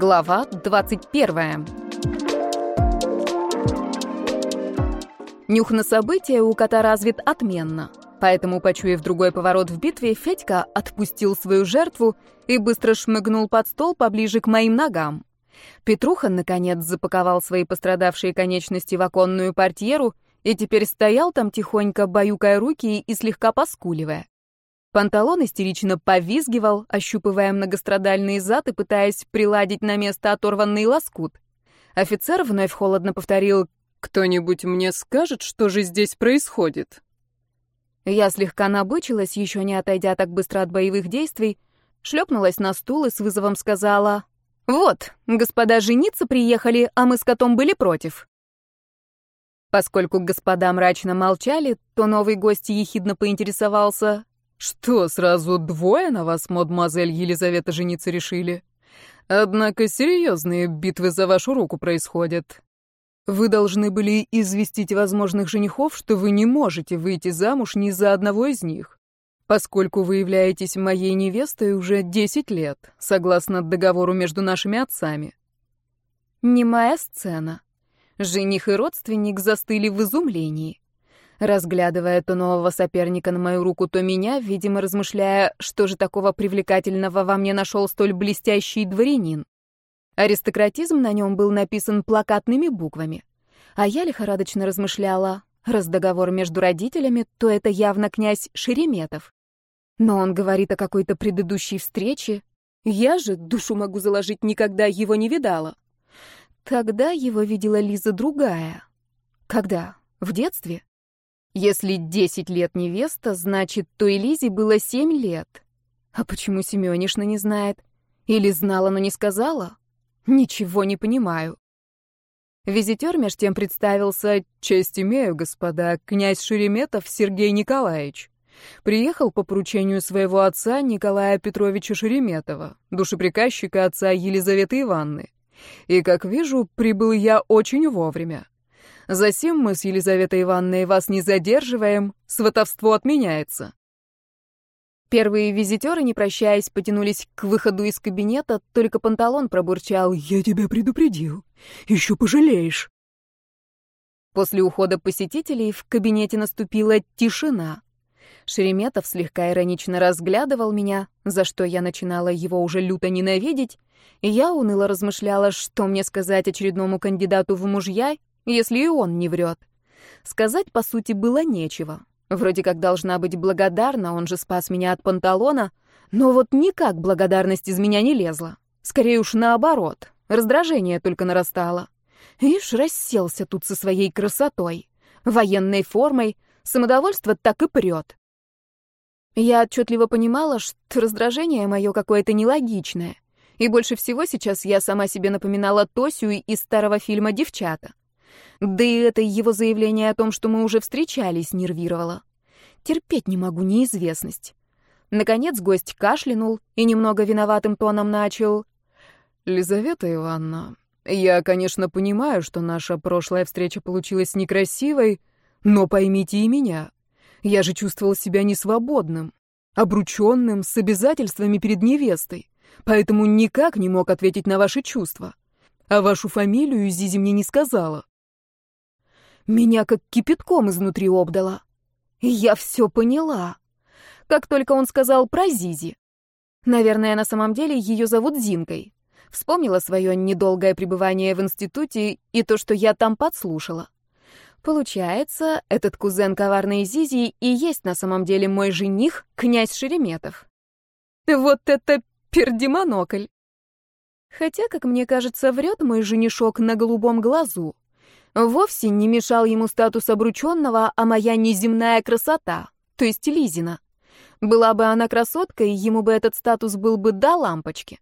Глава 21. Нюх на события у кота развит отменно. Поэтому, почуяв другой поворот в битве, Федька отпустил свою жертву и быстро шмыгнул под стол поближе к моим ногам. Петруха, наконец, запаковал свои пострадавшие конечности в оконную портьеру и теперь стоял там тихонько, баюкая руки и слегка поскуливая. Панталон истерично повизгивал, ощупывая многострадальный зад и пытаясь приладить на место оторванный лоскут. Офицер вновь холодно повторил «Кто-нибудь мне скажет, что же здесь происходит?» Я слегка набычилась, еще не отойдя так быстро от боевых действий, шлепнулась на стул и с вызовом сказала «Вот, господа жениться приехали, а мы с котом были против». Поскольку господа мрачно молчали, то новый гость ехидно поинтересовался «Что, сразу двое на вас, мадемуазель Елизавета, жениться решили? Однако серьезные битвы за вашу руку происходят. Вы должны были известить возможных женихов, что вы не можете выйти замуж ни за одного из них, поскольку вы являетесь моей невестой уже 10 лет, согласно договору между нашими отцами». Немая сцена. Жених и родственник застыли в изумлении разглядывая то нового соперника на мою руку, то меня, видимо, размышляя, что же такого привлекательного во мне нашел столь блестящий дворянин. Аристократизм на нем был написан плакатными буквами. А я лихорадочно размышляла, раз договор между родителями, то это явно князь Шереметов. Но он говорит о какой-то предыдущей встрече. Я же, душу могу заложить, никогда его не видала. Тогда его видела Лиза другая. Когда? В детстве? Если десять лет невеста, значит, то и Лизе было семь лет. А почему Семёнишна не знает? Или знала, но не сказала? Ничего не понимаю. Визитер меж тем представился «Честь имею, господа, князь Шереметов Сергей Николаевич». Приехал по поручению своего отца Николая Петровича Шереметова, душеприказчика отца Елизаветы Ивановны. И, как вижу, прибыл я очень вовремя. Засим мы с Елизаветой Ивановной вас не задерживаем, сватовство отменяется». Первые визитеры, не прощаясь, потянулись к выходу из кабинета, только Панталон пробурчал «Я тебя предупредил, еще пожалеешь». После ухода посетителей в кабинете наступила тишина. Шереметов слегка иронично разглядывал меня, за что я начинала его уже люто ненавидеть, и я уныло размышляла, что мне сказать очередному кандидату в мужья если и он не врет. Сказать, по сути, было нечего. Вроде как должна быть благодарна, он же спас меня от панталона, но вот никак благодарность из меня не лезла. Скорее уж наоборот, раздражение только нарастало. Ишь, расселся тут со своей красотой, военной формой, самодовольство так и прет. Я отчетливо понимала, что раздражение мое какое-то нелогичное. И больше всего сейчас я сама себе напоминала Тосю из старого фильма «Девчата». Да и это его заявление о том, что мы уже встречались, нервировало. Терпеть не могу неизвестность. Наконец гость кашлянул и немного виноватым тоном начал. «Лизавета Ивановна, я, конечно, понимаю, что наша прошлая встреча получилась некрасивой, но поймите и меня. Я же чувствовал себя несвободным, обрученным, с обязательствами перед невестой, поэтому никак не мог ответить на ваши чувства. А вашу фамилию Зизи мне не сказала. Меня как кипятком изнутри обдало. Я все поняла. Как только он сказал про Зизи. Наверное, на самом деле ее зовут Зинкой. Вспомнила свое недолгое пребывание в институте и то, что я там подслушала. Получается, этот кузен коварной Зизи и есть на самом деле мой жених, князь Шереметов. Вот это пердемонокль! Хотя, как мне кажется, врет мой женишок на голубом глазу. Вовсе не мешал ему статус обрученного, а моя неземная красота, то есть Лизина. Была бы она красоткой, ему бы этот статус был бы до лампочки.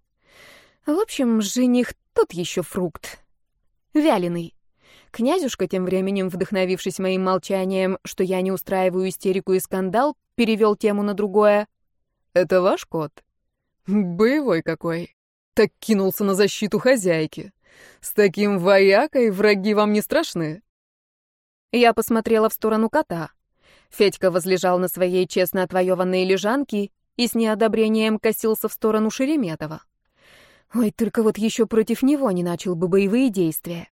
В общем, жених тот еще фрукт. Вяленый. Князюшка, тем временем, вдохновившись моим молчанием, что я не устраиваю истерику и скандал, перевел тему на другое. «Это ваш кот? Боевой какой. Так кинулся на защиту хозяйки. С таким воякой враги вам не страшны?» Я посмотрела в сторону кота. Федька возлежал на своей честно отвоеванной лежанке и с неодобрением косился в сторону Шереметова. Ой, только вот еще против него не начал бы боевые действия.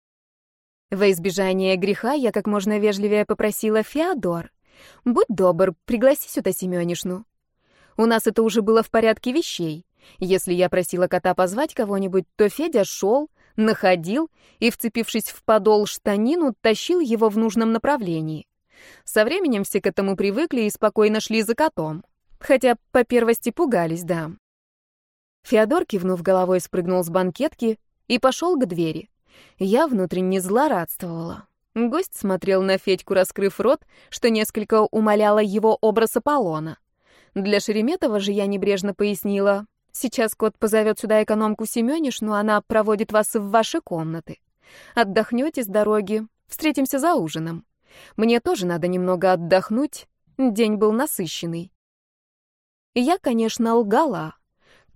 Во избежание греха я как можно вежливее попросила Феодор. «Будь добр, пригласи сюда Семенишну». У нас это уже было в порядке вещей. Если я просила кота позвать кого-нибудь, то Федя шел, находил и, вцепившись в подол штанину, тащил его в нужном направлении. Со временем все к этому привыкли и спокойно шли за котом. Хотя по первости пугались, да. Феодор, кивнув головой, спрыгнул с банкетки и пошел к двери. Я внутренне злорадствовала. Гость смотрел на Федьку, раскрыв рот, что несколько умаляло его образ Аполлона. Для Шереметова же я небрежно пояснила. «Сейчас кот позовет сюда экономку Семенишну, она проводит вас в ваши комнаты. Отдохнете с дороги, встретимся за ужином. Мне тоже надо немного отдохнуть, день был насыщенный». Я, конечно, лгала.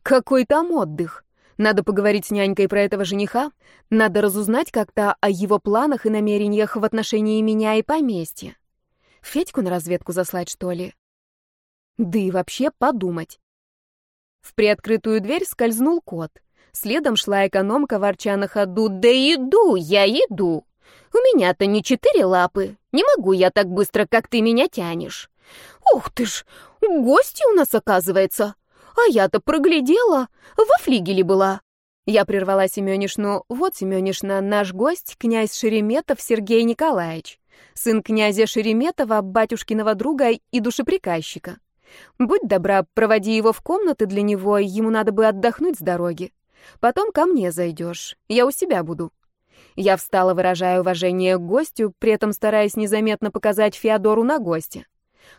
Какой там отдых? Надо поговорить с нянькой про этого жениха, надо разузнать как-то о его планах и намерениях в отношении меня и поместья. Федьку на разведку заслать, что ли? Да и вообще подумать. В приоткрытую дверь скользнул кот. Следом шла экономка, ворча на ходу. «Да иду, я иду! У меня-то не четыре лапы. Не могу я так быстро, как ты меня тянешь. Ух ты ж, гости у нас, оказывается!» А я-то проглядела, во флигеле была. Я прервала Семенишну. Вот, Семенишна, наш гость, князь Шереметов Сергей Николаевич, сын князя Шереметова, батюшкиного друга и душеприказчика. Будь добра, проводи его в комнаты для него, ему надо бы отдохнуть с дороги. Потом ко мне зайдешь, я у себя буду. Я встала, выражая уважение к гостю, при этом стараясь незаметно показать Феодору на гостя.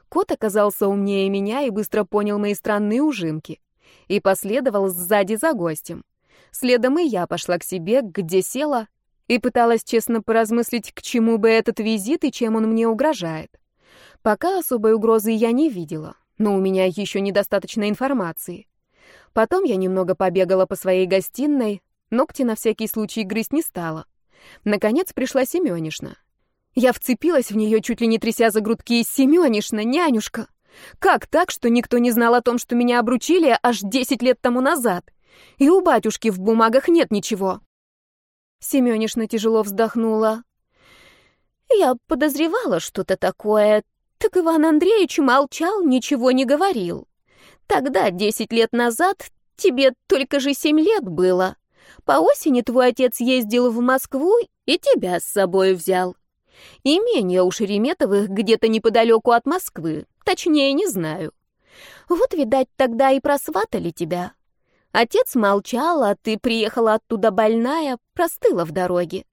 Кот оказался умнее меня и быстро понял мои странные ужимки. И последовал сзади за гостем. Следом и я пошла к себе, где села, и пыталась честно поразмыслить, к чему бы этот визит и чем он мне угрожает. Пока особой угрозы я не видела, но у меня еще недостаточно информации. Потом я немного побегала по своей гостиной, ногти на всякий случай грызть не стала. Наконец пришла Семенишна. Я вцепилась в нее, чуть ли не тряся за грудки. «Семенишна, нянюшка! Как так, что никто не знал о том, что меня обручили аж десять лет тому назад? И у батюшки в бумагах нет ничего!» Семенишна тяжело вздохнула. «Я подозревала что-то такое. Так Иван Андреевич молчал, ничего не говорил. Тогда, десять лет назад, тебе только же семь лет было. По осени твой отец ездил в Москву и тебя с собой взял. Имение у Шереметовых где-то неподалеку от Москвы, точнее не знаю. Вот, видать, тогда и просватали тебя. Отец молчал, а ты приехала оттуда больная, простыла в дороге.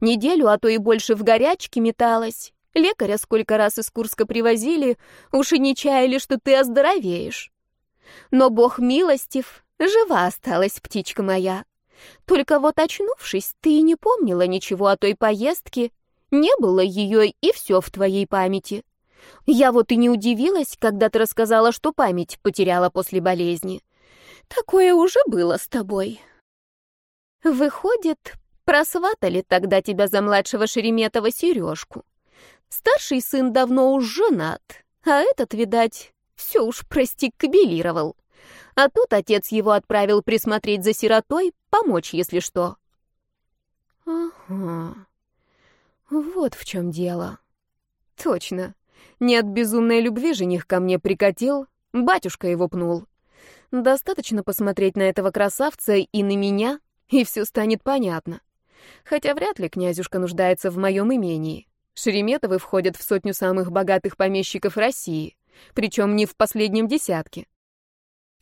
Неделю, а то и больше в горячке металась. Лекаря сколько раз из Курска привозили, уж и не чаяли, что ты оздоровеешь. Но бог милостив, жива осталась птичка моя. Только вот очнувшись, ты и не помнила ничего о той поездке не было ее, и все в твоей памяти. Я вот и не удивилась, когда ты рассказала, что память потеряла после болезни. Такое уже было с тобой. Выходит, просватали тогда тебя за младшего Шереметова Сережку. Старший сын давно уж женат, а этот, видать, все уж, прости, кабелировал. А тут отец его отправил присмотреть за сиротой, помочь, если что. Ага. Вот в чем дело. Точно. Не от безумной любви жених ко мне прикатил, батюшка его пнул. Достаточно посмотреть на этого красавца и на меня, и все станет понятно. Хотя вряд ли князюшка нуждается в моем имении. Шереметовы входят в сотню самых богатых помещиков России, причем не в последнем десятке.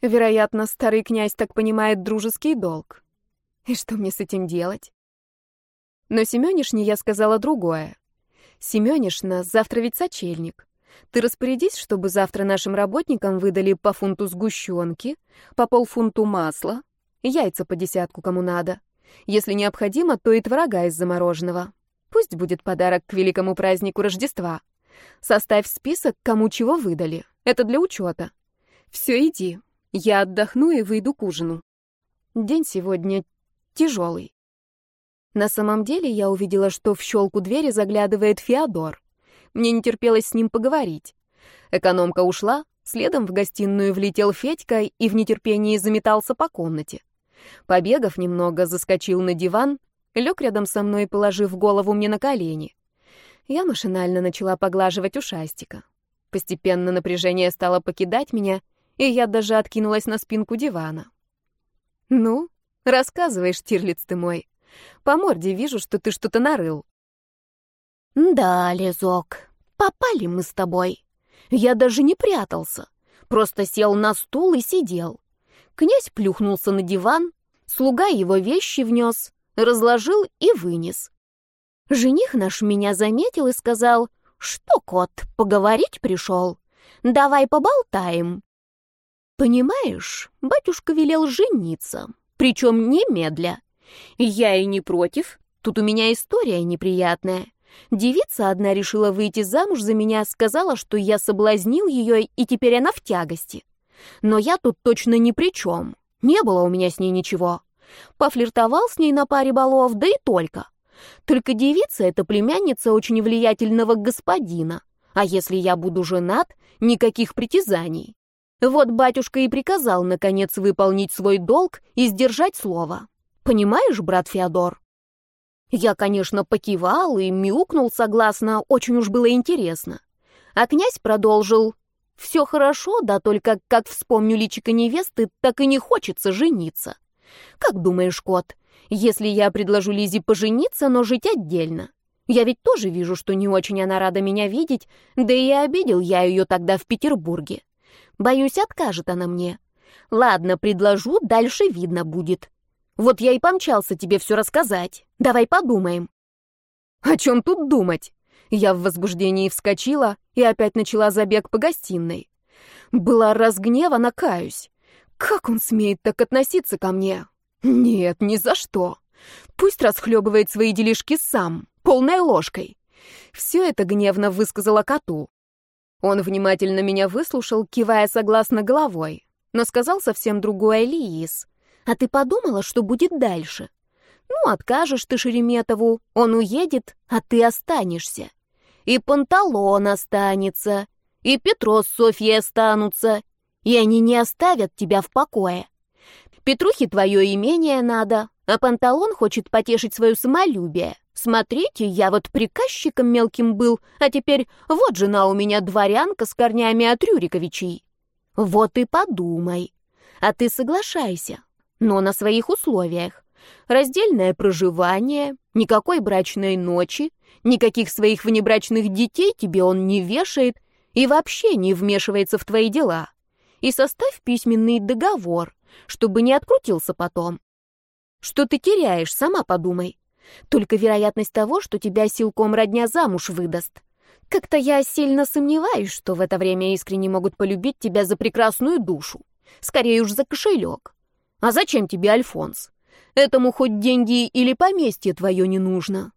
Вероятно, старый князь так понимает дружеский долг. И что мне с этим делать? Но Семёнишне я сказала другое. «Семёнишна, завтра ведь сочельник. Ты распорядись, чтобы завтра нашим работникам выдали по фунту сгущенки, по полфунту масла, яйца по десятку кому надо. Если необходимо, то и творога из замороженного. Пусть будет подарок к великому празднику Рождества. Составь список, кому чего выдали. Это для учета. Все, иди. Я отдохну и выйду к ужину. День сегодня тяжелый. На самом деле я увидела, что в щелку двери заглядывает Феодор. Мне не терпелось с ним поговорить. Экономка ушла, следом в гостиную влетел Федька и в нетерпении заметался по комнате. Побегав немного, заскочил на диван, лег рядом со мной, положив голову мне на колени. Я машинально начала поглаживать ушастика. Постепенно напряжение стало покидать меня, и я даже откинулась на спинку дивана. «Ну, рассказывай, Штирлиц ты мой. По морде вижу, что ты что-то нарыл». «Да, Лизок, попали мы с тобой. Я даже не прятался, просто сел на стул и сидел. Князь плюхнулся на диван, слуга его вещи внес, разложил и вынес. Жених наш меня заметил и сказал, что, кот, поговорить пришел? Давай поболтаем. Понимаешь, батюшка велел жениться, причем немедля. Я и не против, тут у меня история неприятная. Девица одна решила выйти замуж за меня, сказала, что я соблазнил ее, и теперь она в тягости. Но я тут точно ни при чем. Не было у меня с ней ничего. Пофлиртовал с ней на паре балов, да и только. Только девица — это племянница очень влиятельного господина. А если я буду женат, никаких притязаний. Вот батюшка и приказал, наконец, выполнить свой долг и сдержать слово. Понимаешь, брат Феодор? Я, конечно, покивал и мяукнул согласно, очень уж было интересно. А князь продолжил. «Все хорошо, да только, как вспомню личико невесты, так и не хочется жениться. Как думаешь, кот, если я предложу Лизе пожениться, но жить отдельно? Я ведь тоже вижу, что не очень она рада меня видеть, да и обидел я ее тогда в Петербурге. Боюсь, откажет она мне. Ладно, предложу, дальше видно будет. Вот я и помчался тебе все рассказать. Давай подумаем. О чем тут думать? Я в возбуждении вскочила и опять начала забег по гостиной. Была разгневана, каюсь. Как он смеет так относиться ко мне? Нет, ни за что. Пусть расхлебывает свои делишки сам, полной ложкой. Все это гневно высказала коту. Он внимательно меня выслушал, кивая согласно головой, но сказал совсем другое Лиис. А ты подумала, что будет дальше? Ну, откажешь ты Шереметову, он уедет, а ты останешься. И Панталон останется, и Петро с Софьей останутся, и они не оставят тебя в покое. Петрухе твое имение надо, а Панталон хочет потешить свое самолюбие. Смотрите, я вот приказчиком мелким был, а теперь вот жена у меня дворянка с корнями от Рюриковичей. Вот и подумай. А ты соглашайся, но на своих условиях. Раздельное проживание, никакой брачной ночи, никаких своих внебрачных детей тебе он не вешает и вообще не вмешивается в твои дела. И составь письменный договор, чтобы не открутился потом. Что ты теряешь, сама подумай. Только вероятность того, что тебя силком родня замуж выдаст. Как-то я сильно сомневаюсь, что в это время искренне могут полюбить тебя за прекрасную душу. Скорее уж за кошелек. А зачем тебе Альфонс? Этому хоть деньги или поместье твое не нужно.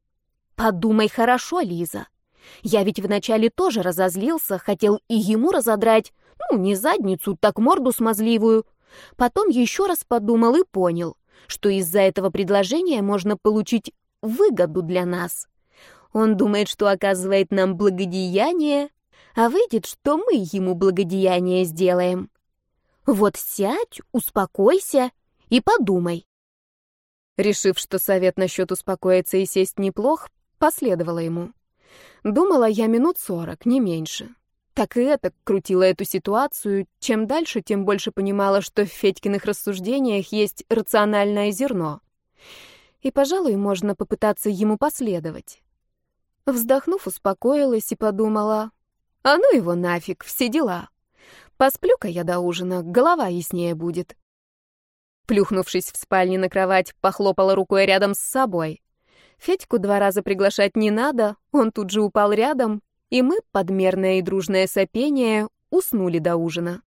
Подумай хорошо, Лиза. Я ведь вначале тоже разозлился, хотел и ему разодрать, ну, не задницу, так морду смазливую. Потом еще раз подумал и понял, что из-за этого предложения можно получить выгоду для нас. Он думает, что оказывает нам благодеяние, а выйдет, что мы ему благодеяние сделаем. Вот сядь, успокойся и подумай. Решив, что совет насчет успокоиться и сесть неплох, последовала ему. Думала я минут сорок, не меньше. Так и это крутила эту ситуацию. Чем дальше, тем больше понимала, что в Федькиных рассуждениях есть рациональное зерно. И, пожалуй, можно попытаться ему последовать. Вздохнув, успокоилась и подумала, а ну его нафиг, все дела. Посплю-ка я до ужина, голова яснее будет. Плюхнувшись в спальне на кровать, похлопала рукой рядом с собой. Федьку два раза приглашать не надо, он тут же упал рядом, и мы, подмерное и дружное сопение, уснули до ужина.